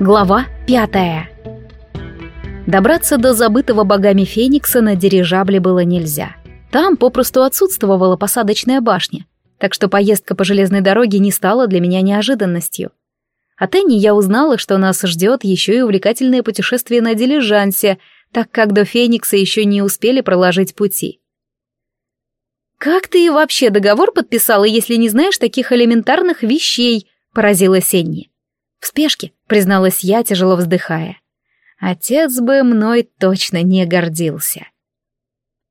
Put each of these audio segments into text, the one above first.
Глава пятая. Добраться до забытого богами Феникса на дирижабле было нельзя. Там попросту отсутствовала посадочная башня, так что поездка по железной дороге не стала для меня неожиданностью. От Энни я узнала, что нас ждет еще и увлекательное путешествие на дилижансе, так как до Феникса еще не успели проложить пути. «Как ты вообще договор подписала, если не знаешь таких элементарных вещей?» — поразилась Энни. «В спешке», — призналась я, тяжело вздыхая. Отец бы мной точно не гордился.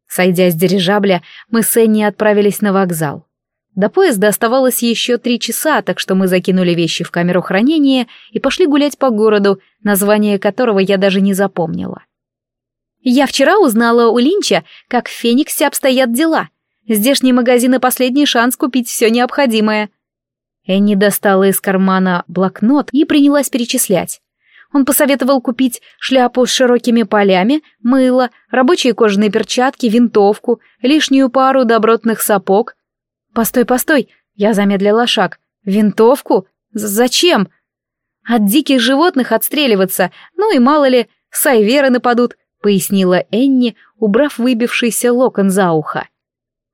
Сойдя с дирижабля, мы с Энни отправились на вокзал. До поезда оставалось еще три часа, так что мы закинули вещи в камеру хранения и пошли гулять по городу, название которого я даже не запомнила. «Я вчера узнала у Линча, как в Фениксе обстоят дела. Здешние магазины — последний шанс купить все необходимое», Энни достала из кармана блокнот и принялась перечислять. Он посоветовал купить шляпу с широкими полями, мыло, рабочие кожаные перчатки, винтовку, лишнюю пару добротных сапог. «Постой, постой!» — я замедлила шаг. «Винтовку? Зачем?» «От диких животных отстреливаться, ну и мало ли, сайверы нападут», — пояснила Энни, убрав выбившийся локон за ухо.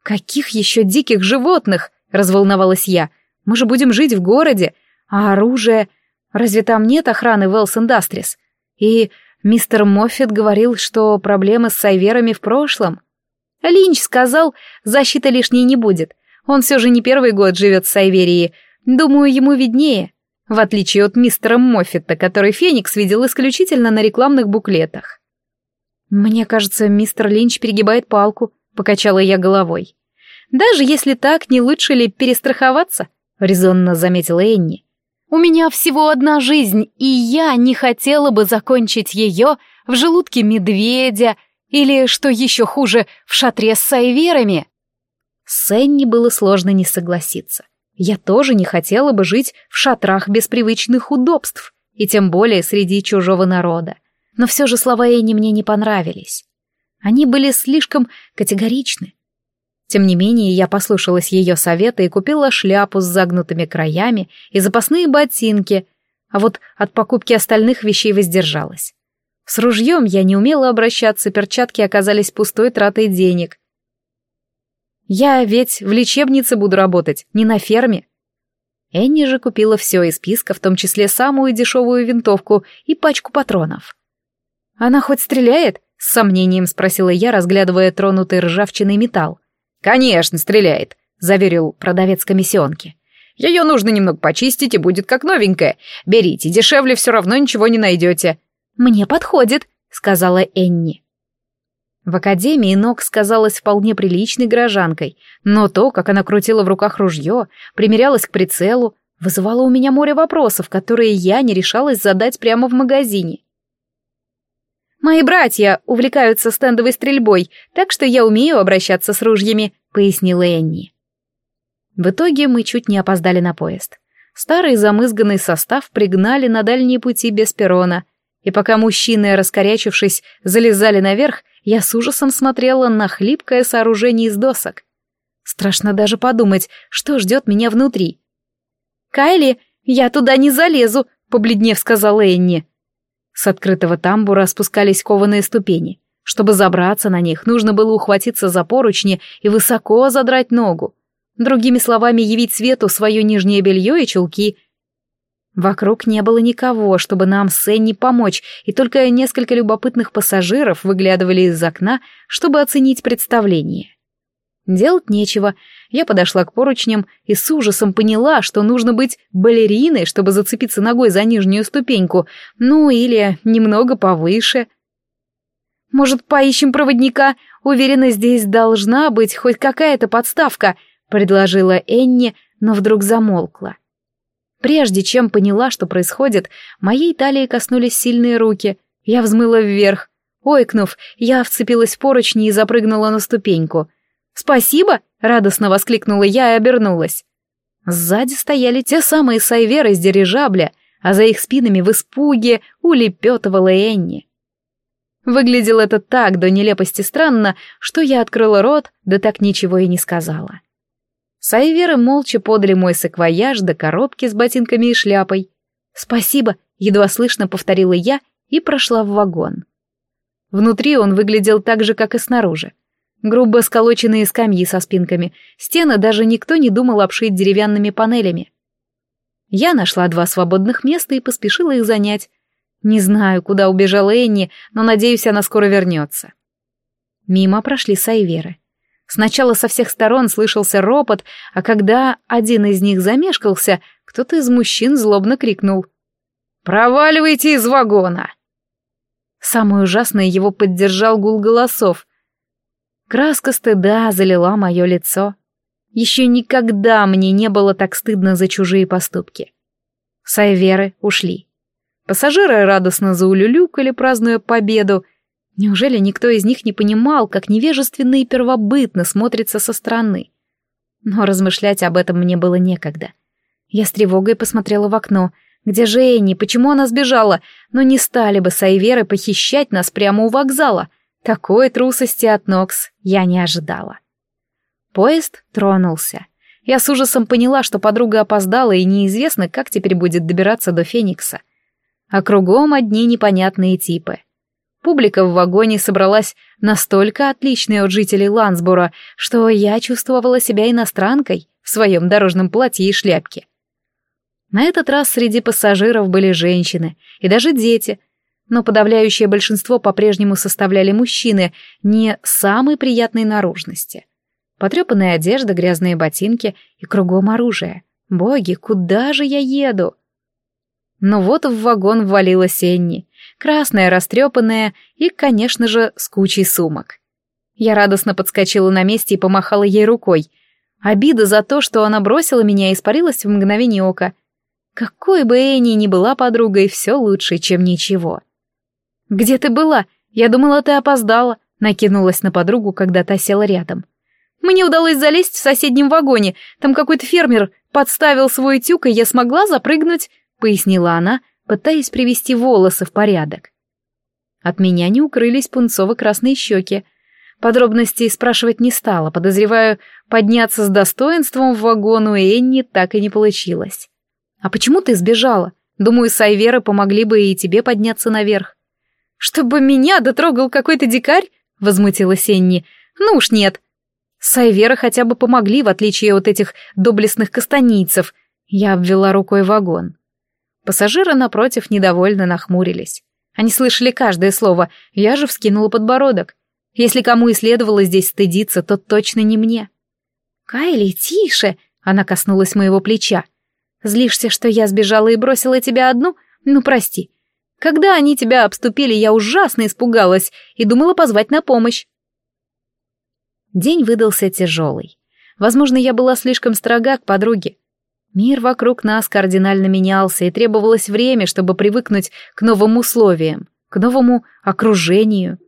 «Каких еще диких животных?» — разволновалась я — мы же будем жить в городе, а оружие... Разве там нет охраны Wells Industries? И мистер Моффет говорил, что проблемы с сайверами в прошлом. Линч сказал, защиты лишней не будет. Он все же не первый год живет в Сайверии. Думаю, ему виднее. В отличие от мистера Моффета, который Феникс видел исключительно на рекламных буклетах. «Мне кажется, мистер Линч перегибает палку», — покачала я головой. «Даже если так, не лучше ли перестраховаться?» Резонно заметила Энни. «У меня всего одна жизнь, и я не хотела бы закончить ее в желудке медведя или, что еще хуже, в шатре с сайверами». С Энни было сложно не согласиться. Я тоже не хотела бы жить в шатрах без привычных удобств, и тем более среди чужого народа. Но все же слова Энни мне не понравились. Они были слишком категоричны, тем не менее, я послушалась ее совета и купила шляпу с загнутыми краями и запасные ботинки, а вот от покупки остальных вещей воздержалась. С ружьем я не умела обращаться, перчатки оказались пустой тратой денег. Я ведь в лечебнице буду работать, не на ферме. Энни же купила все из списка, в том числе самую дешевую винтовку и пачку патронов. «Она хоть стреляет?» — с сомнением спросила я, разглядывая тронутый ржавчиной металл. «Конечно, стреляет», — заверил продавец комиссионки. «Ее нужно немного почистить, и будет как новенькая. Берите, дешевле все равно ничего не найдете». «Мне подходит», — сказала Энни. В академии Нокс казалась вполне приличной горожанкой, но то, как она крутила в руках ружье, примерялась к прицелу, вызывало у меня море вопросов, которые я не решалась задать прямо в магазине. «Мои братья увлекаются стендовой стрельбой, так что я умею обращаться с ружьями», — пояснила Энни. В итоге мы чуть не опоздали на поезд. Старый замызганный состав пригнали на дальние пути без перрона, и пока мужчины, раскорячившись, залезали наверх, я с ужасом смотрела на хлипкое сооружение из досок. Страшно даже подумать, что ждет меня внутри. «Кайли, я туда не залезу», — побледнев сказала Энни. С открытого тамбура спускались кованые ступени. Чтобы забраться на них, нужно было ухватиться за поручни и высоко задрать ногу. Другими словами, явить свету свое нижнее белье и чулки. Вокруг не было никого, чтобы нам с Энни помочь, и только несколько любопытных пассажиров выглядывали из окна, чтобы оценить представление. Делать нечего. Я подошла к поручням и с ужасом поняла, что нужно быть балериной, чтобы зацепиться ногой за нижнюю ступеньку, ну или немного повыше. «Может, поищем проводника? Уверена, здесь должна быть хоть какая-то подставка», — предложила Энни, но вдруг замолкла. Прежде чем поняла, что происходит, моей талии коснулись сильные руки. Я взмыла вверх. Ойкнув, я вцепилась в поручни и запрыгнула на ступеньку — «Спасибо!» — радостно воскликнула я и обернулась. Сзади стояли те самые сайверы из дирижабля, а за их спинами в испуге улепетывала Энни. Выглядело это так до нелепости странно, что я открыла рот, да так ничего и не сказала. Сайверы молча подали мой саквояж до коробки с ботинками и шляпой. «Спасибо», едва слышно повторила я и прошла в вагон. Внутри он выглядел так же, как и снаружи. Грубо сколоченные скамьи со спинками, стены даже никто не думал обшить деревянными панелями. Я нашла два свободных места и поспешила их занять. Не знаю, куда убежала Энни, но надеюсь, она скоро вернется. Мимо прошли Сайверы. Сначала со всех сторон слышался ропот, а когда один из них замешкался, кто-то из мужчин злобно крикнул. «Проваливайте из вагона!» Самое ужасное его поддержал гул голосов. Краска стыда залила мое лицо. Еще никогда мне не было так стыдно за чужие поступки. Сайверы ушли. Пассажиры радостно заулюлюкали, празднуя победу, Неужели никто из них не понимал, как невежественно и первобытно смотрится со стороны? Но размышлять об этом мне было некогда. Я с тревогой посмотрела в окно. Где же Энни? Почему она сбежала? Но не стали бы Сайверы похищать нас прямо у вокзала. Такой трусости от Нокс я не ожидала. Поезд тронулся. Я с ужасом поняла, что подруга опоздала, и неизвестно, как теперь будет добираться до Феникса. А кругом одни непонятные типы — Публика в вагоне собралась настолько отличная от жителей Лансбора, что я чувствовала себя иностранкой в своем дорожном платье и шляпке. На этот раз среди пассажиров были женщины и даже дети, но подавляющее большинство по-прежнему составляли мужчины не самой приятной наружности. Потрепанная одежда, грязные ботинки и кругом оружие. Боги, куда же я еду? Но вот в вагон ввалилась Энни — красная, растрепанная и, конечно же, с кучей сумок. Я радостно подскочила на месте и помахала ей рукой. Обида за то, что она бросила меня, испарилась в мгновение ока. Какой бы Энни ни была подругой, все лучше, чем ничего. «Где ты была? Я думала, ты опоздала», — накинулась на подругу, когда та села рядом. «Мне удалось залезть в соседнем вагоне. Там какой-то фермер подставил свой тюк, и я смогла запрыгнуть», — пояснила она, — пытаясь привести волосы в порядок. От меня не укрылись пунцово-красные щеки. Подробностей спрашивать не стала, подозреваю, подняться с достоинством в вагон у Энни так и не получилось. «А почему ты сбежала? Думаю, Сайверы помогли бы и тебе подняться наверх». «Чтобы меня дотрогал какой-то дикарь?» — возмутилась Энни. «Ну уж нет. Сайверы хотя бы помогли, в отличие от этих доблестных кастанийцев». Я обвела рукой вагон. Пассажиры, напротив, недовольно нахмурились. Они слышали каждое слово, я же вскинула подбородок. Если кому и следовало здесь стыдиться, то точно не мне. «Кайли, тише!» — она коснулась моего плеча. «Злишься, что я сбежала и бросила тебя одну? Ну, прости. Когда они тебя обступили, я ужасно испугалась и думала позвать на помощь». День выдался тяжелый. Возможно, я была слишком строга к подруге. Мир вокруг нас кардинально менялся, и требовалось время, чтобы привыкнуть к новым условиям, к новому окружению.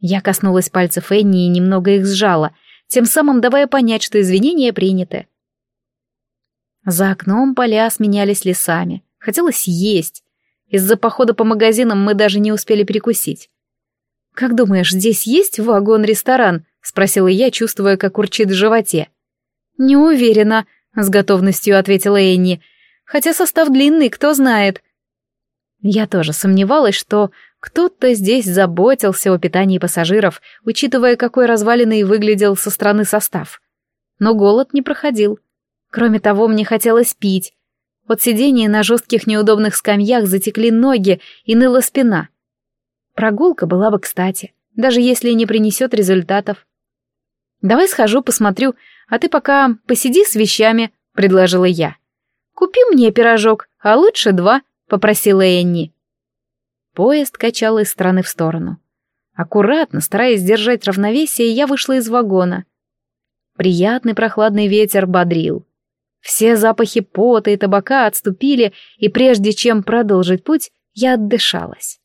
Я коснулась пальцев Энни и немного их сжала, тем самым давая понять, что извинения приняты. За окном поля сменялись лесами. Хотелось есть. Из-за похода по магазинам мы даже не успели перекусить. «Как думаешь, здесь есть вагон-ресторан?» — спросила я, чувствуя, как урчит в животе. «Не уверена», с готовностью ответила Энни. Хотя состав длинный, кто знает. Я тоже сомневалась, что кто-то здесь заботился о питании пассажиров, учитывая, какой разваленный выглядел со стороны состав. Но голод не проходил. Кроме того, мне хотелось пить. От сидения на жестких неудобных скамьях затекли ноги и ныла спина. Прогулка была бы кстати, даже если не принесет результатов. «Давай схожу, посмотрю, а ты пока посиди с вещами», — предложила я. «Купи мне пирожок, а лучше два», — попросила Энни. Поезд качал из стороны в сторону. Аккуратно, стараясь держать равновесие, я вышла из вагона. Приятный прохладный ветер бодрил. Все запахи пота и табака отступили, и прежде чем продолжить путь, я отдышалась.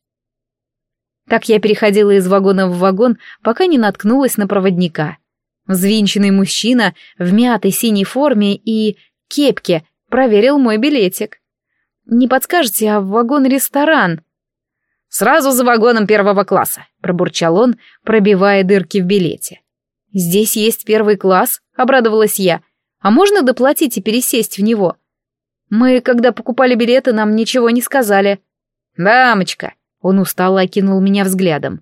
Так я переходила из вагона в вагон, пока не наткнулась на проводника — Взвинченный мужчина в мятой синей форме и кепке проверил мой билетик. «Не подскажете, а вагон-ресторан?» «Сразу за вагоном первого класса», — пробурчал он, пробивая дырки в билете. «Здесь есть первый класс», — обрадовалась я. «А можно доплатить и пересесть в него?» Мы, когда покупали билеты, нам ничего не сказали». «Дамочка», — он устало окинул меня взглядом.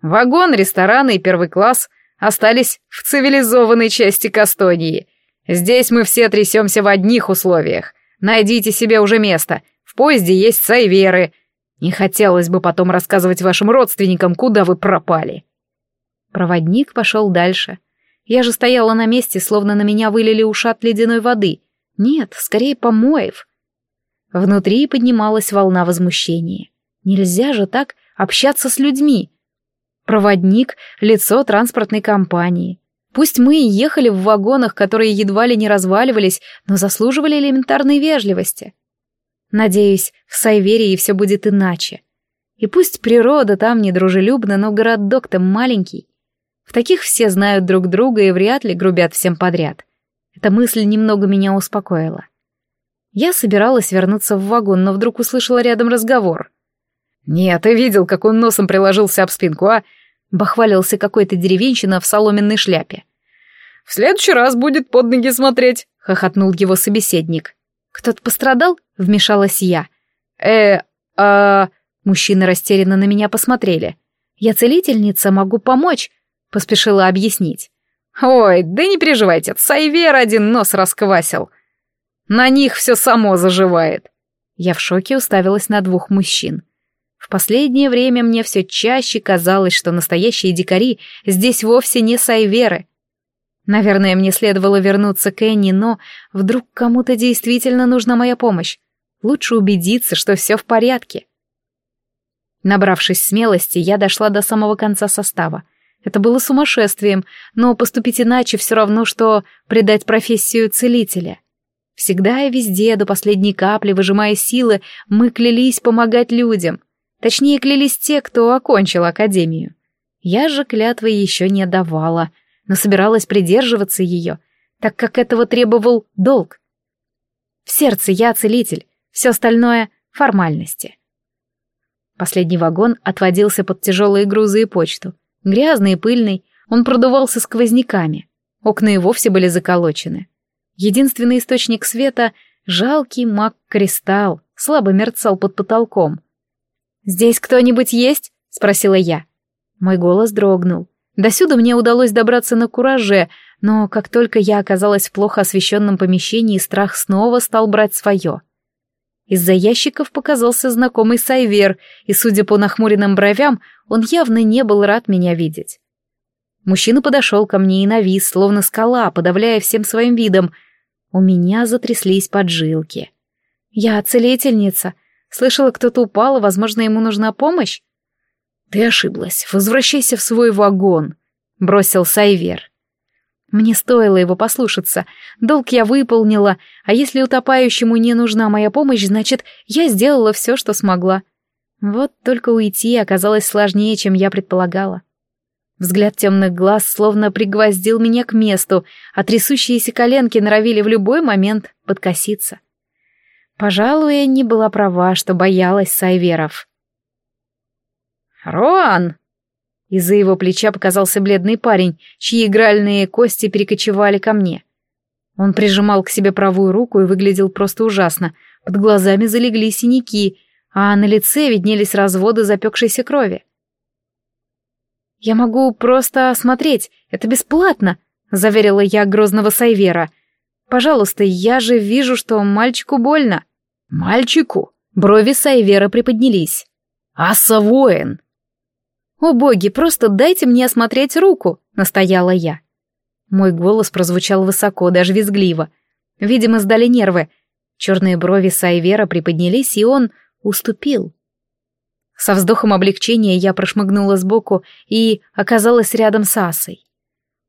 «Вагон, рестораны и первый класс остались в цивилизованной части Кастонии. Здесь мы все трясемся в одних условиях. Найдите себе уже место. В поезде есть сайверы. Не хотелось бы потом рассказывать вашим родственникам, куда вы пропали». Проводник пошел дальше. Я же стояла на месте, словно на меня вылили ушат ледяной воды. Нет, скорее помоев. Внутри поднималась волна возмущения. Нельзя же так общаться с людьми. Проводник — лицо транспортной компании. Пусть мы и ехали в вагонах, которые едва ли не разваливались, но заслуживали элементарной вежливости. Надеюсь, в Сайверии все будет иначе. И пусть природа там недружелюбна, но городок-то маленький. В таких все знают друг друга и вряд ли грубят всем подряд. Эта мысль немного меня успокоила. Я собиралась вернуться в вагон, но вдруг услышала рядом разговор. «Нет, ты видел, как он носом приложился об спинку, а?» — бахвалился какой-то деревенщина в соломенной шляпе. «В следующий раз будет под ноги смотреть», — хохотнул его собеседник. «Кто-то пострадал?» — вмешалась я. «Э, а...» Мужчины растерянно на меня посмотрели. «Я целительница, могу помочь», — поспешила объяснить. «Ой, да не переживайте, Сайвер один нос расквасил. На них все само заживает». Я в шоке уставилась на двух мужчин. В последнее время мне все чаще казалось, что настоящие дикари здесь вовсе не сайверы. Наверное, мне следовало вернуться к Энни, но вдруг кому-то действительно нужна моя помощь. Лучше убедиться, что все в порядке. Набравшись смелости, я дошла до самого конца состава. Это было сумасшествием, но поступить иначе все равно, что предать профессию целителя. Всегда и везде, до последней капли, выжимая силы, мы клялись помогать людям. Точнее, клялись те, кто окончил академию. Я же клятвы еще не давала, но собиралась придерживаться ее, так как этого требовал долг. В сердце я целитель, все остальное — формальности. Последний вагон отводился под тяжелые грузы и почту. Грязный и пыльный, он продувался сквозняками. Окна и вовсе были заколочены. Единственный источник света — жалкий маг-кристалл, слабо мерцал под потолком. «Здесь кто-нибудь есть?» — спросила я. Мой голос дрогнул. Досюда мне удалось добраться на кураже, но как только я оказалась в плохо освещенном помещении, страх снова стал брать свое. Из-за ящиков показался знакомый Сайвер, и, судя по нахмуренным бровям, он явно не был рад меня видеть. Мужчина подошел ко мне и навис, словно скала, подавляя всем своим видом. У меня затряслись поджилки. «Я целительница. Слышала, кто-то упал, возможно, ему нужна помощь?» «Ты ошиблась. Возвращайся в свой вагон», — бросил Сайвер. Мне стоило его послушаться. Долг я выполнила, а если утопающему не нужна моя помощь, значит, я сделала все, что смогла. Вот только уйти оказалось сложнее, чем я предполагала. Взгляд темных глаз словно пригвоздил меня к месту, а трясущиеся коленки норовили в любой момент подкоситься. Пожалуй, я не была права, что боялась сайверов. «Роан!» Из-за его плеча показался бледный парень, чьи игральные кости перекочевали ко мне. Он прижимал к себе правую руку и выглядел просто ужасно. Под глазами залегли синяки, а на лице виднелись разводы запекшейся крови. «Я могу просто осмотреть, это бесплатно», — заверила я грозного Сайвера. «Пожалуйста, я же вижу, что мальчику больно». «Мальчику?» Брови Сайвера приподнялись. «Аса воин!» «О боги, просто дайте мне осмотреть руку», — настояла я. Мой голос прозвучал высоко, даже визгливо. Видимо, сдали нервы. Черные брови Сайвера приподнялись, и он уступил. Со вздохом облегчения я прошмыгнула сбоку и оказалась рядом с Асой.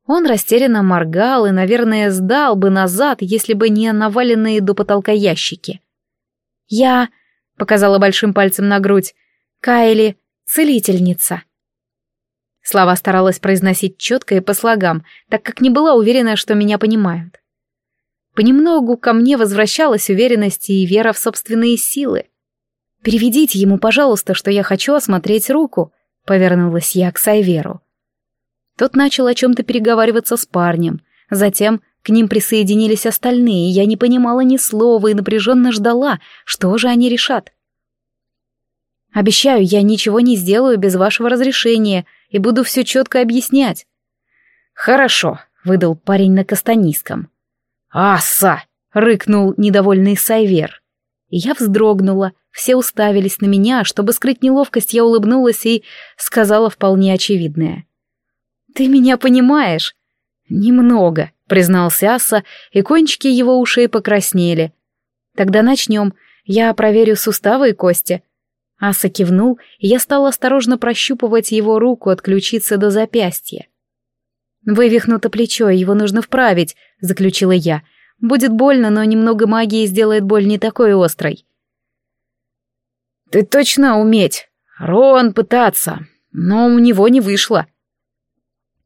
Он растерянно моргал и, наверное, сдал бы назад, если бы не наваленные до потолка ящики. «Я...» — показала большим пальцем на грудь. «Кайли — целительница». Слова старалась произносить четко и по слогам, так как не была уверена, что меня понимают. Понемногу ко мне возвращалась уверенность и вера в собственные силы. «Переведите ему, пожалуйста, что я хочу осмотреть руку», — повернулась я к Сайверу. Тот начал о чем-то переговариваться с парнем, затем К ним присоединились остальные, я не понимала ни слова и напряженно ждала, что же они решат. «Обещаю, я ничего не сделаю без вашего разрешения и буду все четко объяснять». «Хорошо», — выдал парень на кастанийском. «Аса!» — рыкнул недовольный Сайвер. Я вздрогнула, все уставились на меня, чтобы скрыть неловкость, я улыбнулась и сказала вполне очевидное. «Ты меня понимаешь?» «Немного», — признался Аса, и кончики его ушей покраснели. «Тогда начнем. Я проверю суставы и кости». Аса кивнул, и я стала осторожно прощупывать его руку от ключицы до запястья. «Вывихнуто плечо, его нужно вправить», — заключила я. «Будет больно, но немного магии сделает боль не такой острой». «Ты точно уметь. Рон пытаться, но у него не вышло»,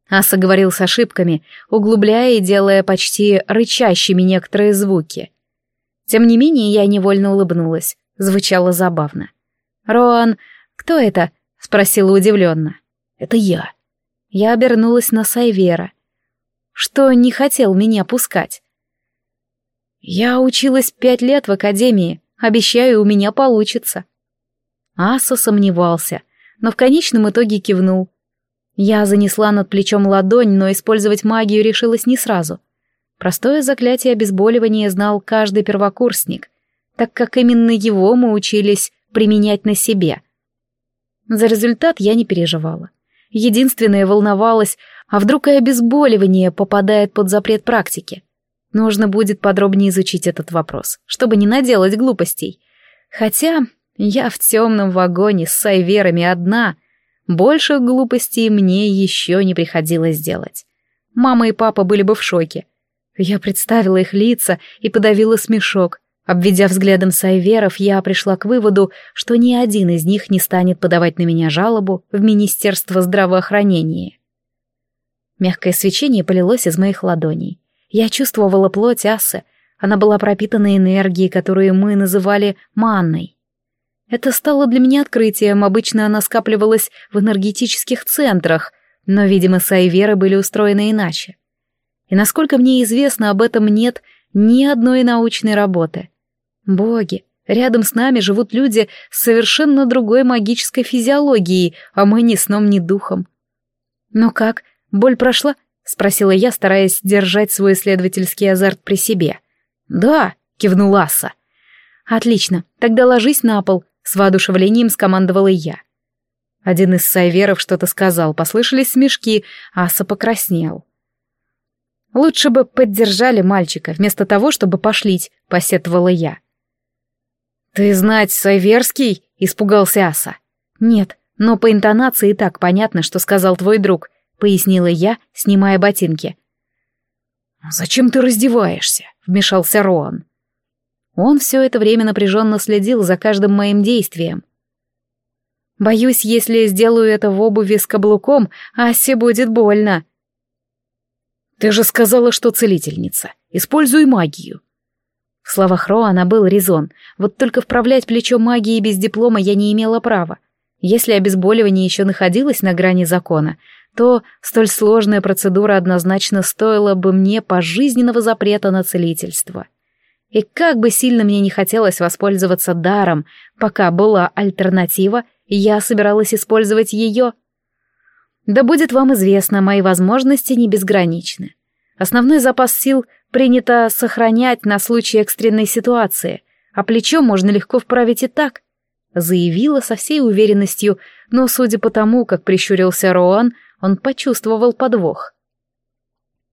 Аса говорил с ошибками, углубляя и делая почти рычащими некоторые звуки. Тем не менее, я невольно улыбнулась. Звучало забавно. «Роан, кто это?» — спросила удивленно. «Это я». Я обернулась на Сайвера. Что не хотел меня пускать. «Я училась пять лет в академии. Обещаю, у меня получится». Аса сомневался, но в конечном итоге кивнул. Я занесла над плечом ладонь, но использовать магию решилась не сразу. Простое заклятие обезболивания знал каждый первокурсник, так как именно его мы учились применять на себе. За результат я не переживала. Единственное волновалась, а вдруг и обезболивание попадает под запрет практики. Нужно будет подробнее изучить этот вопрос, чтобы не наделать глупостей. Хотя я в темном вагоне с сайверами одна — Больших глупостей мне еще не приходилось делать. Мама и папа были бы в шоке. Я представила их лица и подавила смешок. Обведя взглядом Сайверов, я пришла к выводу, что ни один из них не станет подавать на меня жалобу в Министерство здравоохранения. Мягкое свечение полилось из моих ладоней. Я чувствовала плоть асы. Она была пропитана энергией, которую мы называли манной. Это стало для меня открытием, обычно она скапливалась в энергетических центрах, но, видимо, сайверы были устроены иначе. И насколько мне известно, об этом нет ни одной научной работы. Боги, рядом с нами живут люди с совершенно другой магической физиологией, а мы ни сном, ни духом. «Ну как, боль прошла?» — спросила я, стараясь держать свой исследовательский азарт при себе. «Да», — кивнул Аса. «Отлично, тогда ложись на пол», с воодушевлением скомандовала я. Один из сайверов что-то сказал, послышались смешки, Аса покраснел. «Лучше бы поддержали мальчика, вместо того, чтобы пошлить», — посетовала я. «Ты знать сайверский?» — испугался Аса. «Нет, но по интонации и так понятно, что сказал твой друг», — пояснила я, снимая ботинки. «Зачем ты раздеваешься?» — вмешался Роан. Он все это время напряженно следил за каждым моим действием. Боюсь, если сделаю это в обуви с каблуком, Асе будет больно. Ты же сказала, что целительница. Используй магию. В словах Роана был резон, вот только вправлять плечо магии без диплома я не имела права. Если обезболивание еще находилось на грани закона, то столь сложная процедура однозначно стоила бы мне пожизненного запрета на целительство. И как бы сильно мне не хотелось воспользоваться даром, пока была альтернатива, я собиралась использовать ее. Да будет вам известно, мои возможности не безграничны. Основной запас сил принято сохранять на случай экстренной ситуации, а плечо можно легко вправить и так, заявила со всей уверенностью, но, судя по тому, как прищурился Роан, он почувствовал подвох.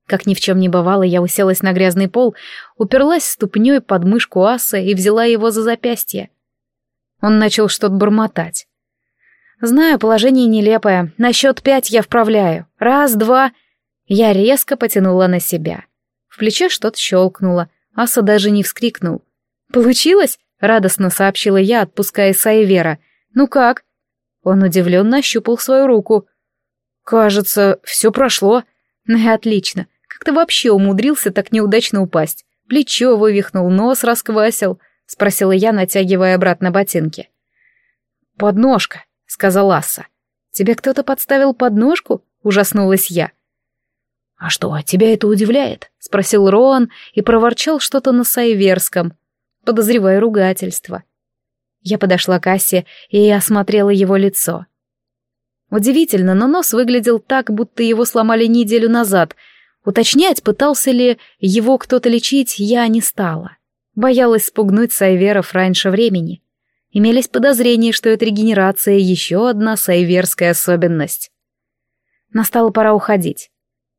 Как ни в чем не бывало, я уселась на грязный пол, уперлась ступней под мышку аса и взяла его за запястье. Он начал что-то бормотать. «Знаю, положение нелепое. На счет пять я вправляю. Раз, два...» Я резко потянула на себя. В плече что-то щелкнуло. Аса даже не вскрикнул. «Получилось?» — радостно сообщила я, отпуская Сайвера. «Ну как?» Он удивленно ощупал свою руку. «Кажется, все прошло». «Ну и отлично. Как ты вообще умудрился так неудачно упасть? Плечо вывихнул, нос расквасил?» — спросила я, натягивая обратно ботинки. «Подножка», — сказал Асса. «Тебе кто-то подставил подножку?» — ужаснулась я. «А что, тебя это удивляет?» — спросил Роан и проворчал что-то на сайверском, подозревая ругательство. Я подошла к Ассе и осмотрела его лицо. Удивительно, но нос выглядел так, будто его сломали неделю назад. Уточнять, пытался ли его кто-то лечить, я не стала. Боялась спугнуть Сайверов раньше времени. Имелись подозрения, что это регенерация — еще одна сайверская особенность. Настала пора уходить.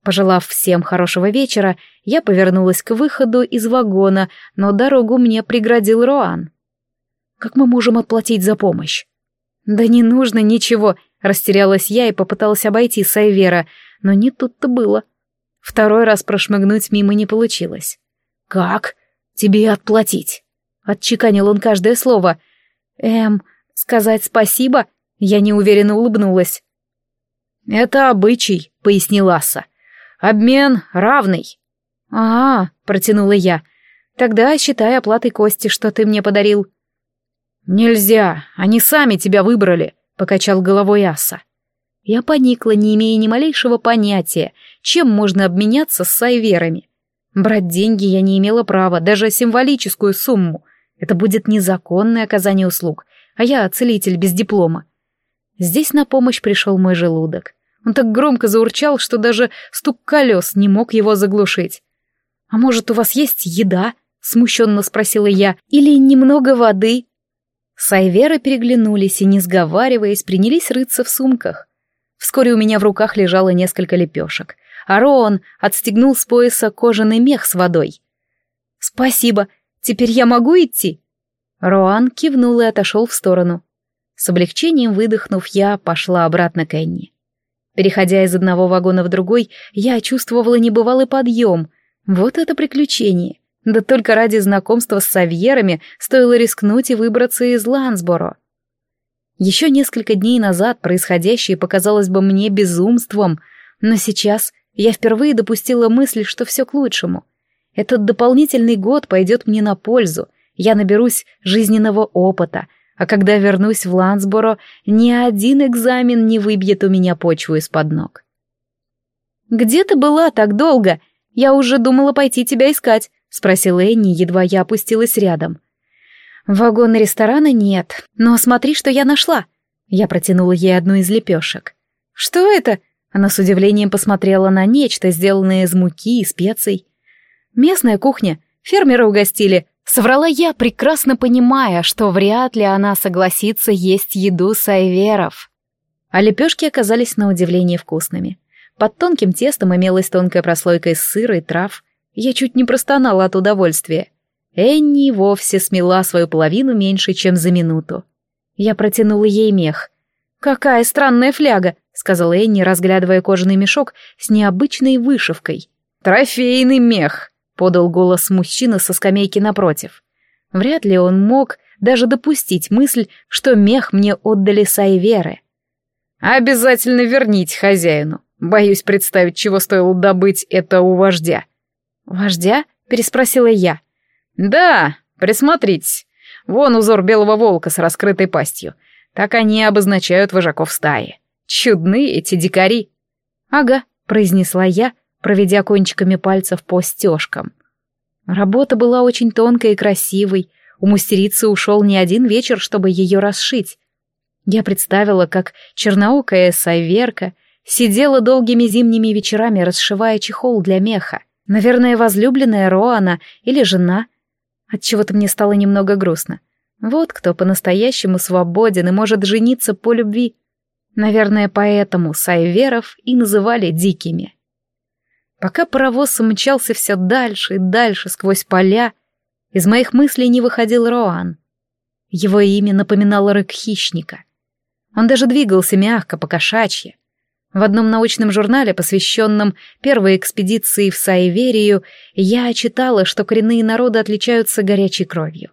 Пожелав всем хорошего вечера, я повернулась к выходу из вагона, но дорогу мне преградил Роан. «Как мы можем отплатить за помощь?» «Да не нужно ничего», — растерялась я и попыталась обойти Сайвера, но не тут-то было. Второй раз прошмыгнуть мимо не получилось. «Как? Тебе отплатить?» — отчеканил он каждое слово. «Эм, сказать спасибо?» Я неуверенно улыбнулась. «Это обычай», — пояснил Аса. Обмен равный. А, -а, -а протянула я. Тогда считай оплатой кости, что ты мне подарил. Нельзя, они сами тебя выбрали, покачал головой Аса. Я поникла, не имея ни малейшего понятия, чем можно обменяться с сайверами. Брать деньги я не имела права, даже символическую сумму. Это будет незаконное оказание услуг, а я целитель без диплома. Здесь на помощь пришел мой желудок. Он так громко заурчал, что даже стук колес не мог его заглушить. «А может, у вас есть еда?» — смущенно спросила я. «Или немного воды?» Сайверы переглянулись и, не сговариваясь, принялись рыться в сумках. Вскоре у меня в руках лежало несколько лепешек, а Роан отстегнул с пояса кожаный мех с водой. «Спасибо. Теперь я могу идти?» Роан кивнул и отошел в сторону. С облегчением выдохнув, я пошла обратно к Энни. Переходя из одного вагона в другой, я чувствовала небывалый подъем. Вот это приключение. Да только ради знакомства с Савьерами стоило рискнуть и выбраться из Лансборо. Еще несколько дней назад происходящее показалось бы мне безумством, но сейчас я впервые допустила мысль, что все к лучшему. Этот дополнительный год пойдет мне на пользу, я наберусь жизненного опыта — а когда вернусь в Лансборо, ни один экзамен не выбьет у меня почву из-под ног. «Где ты была так долго? Я уже думала пойти тебя искать», — спросила Энни, едва я опустилась рядом. «Вагона ресторана нет, но смотри, что я нашла». Я протянула ей одну из лепешек. «Что это?» Она с удивлением посмотрела на нечто, сделанное из муки и специй. «Местная кухня. Фермеры угостили. Соврала я, прекрасно понимая, что вряд ли она согласится есть еду сайверов. А лепешки оказались на удивление вкусными. Под тонким тестом имелась тонкая прослойка из сыра и трав. Я чуть не простонала от удовольствия. Энни вовсе смела свою половину меньше, чем за минуту. Я протянула ей мех. «Какая странная фляга!» — сказала Энни, разглядывая кожаный мешок с необычной вышивкой. «Трофейный мех!» Подал голос мужчина со скамейки напротив. Вряд ли он мог даже допустить мысль, что мех мне отдали Сайверы. «Обязательно верните хозяину. Боюсь представить, чего стоило добыть это у вождя». «Вождя?» — переспросила я. «Да, присмотритесь. Вон узор белого волка с раскрытой пастью. Так они обозначают вожаков стаи. Чудные эти дикари». «Ага», — произнесла я, проведя кончиками пальцев по стежкам. Работа была очень тонкой и красивой, у мастерицы ушел не один вечер, чтобы ее расшить. Я представила, как черноокая сайверка сидела долгими зимними вечерами, расшивая чехол для меха. Наверное, возлюбленная Роана или жена. Отчего-то мне стало немного грустно. Вот кто по-настоящему свободен и может жениться по любви. Наверное, поэтому сайверов и называли дикими. Пока паровоз мчался все дальше и дальше сквозь поля, из моих мыслей не выходил Роан. Его имя напоминало рык хищника. Он даже двигался мягко, покошачье. В одном научном журнале, посвященном первой экспедиции в Саиверию, я читала, что коренные народы отличаются горячей кровью.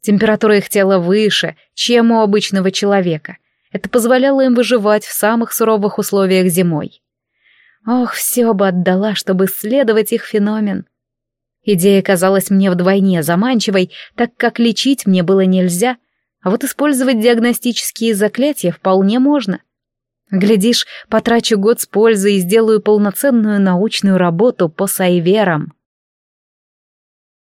Температура их тела выше, чем у обычного человека. Это позволяло им выживать в самых суровых условиях зимой. Ох, все бы отдала, чтобы исследовать их феномен. Идея казалась мне вдвойне заманчивой, так как лечить мне было нельзя, а вот использовать диагностические заклятия вполне можно. Глядишь, потрачу год с пользой и сделаю полноценную научную работу по сайверам.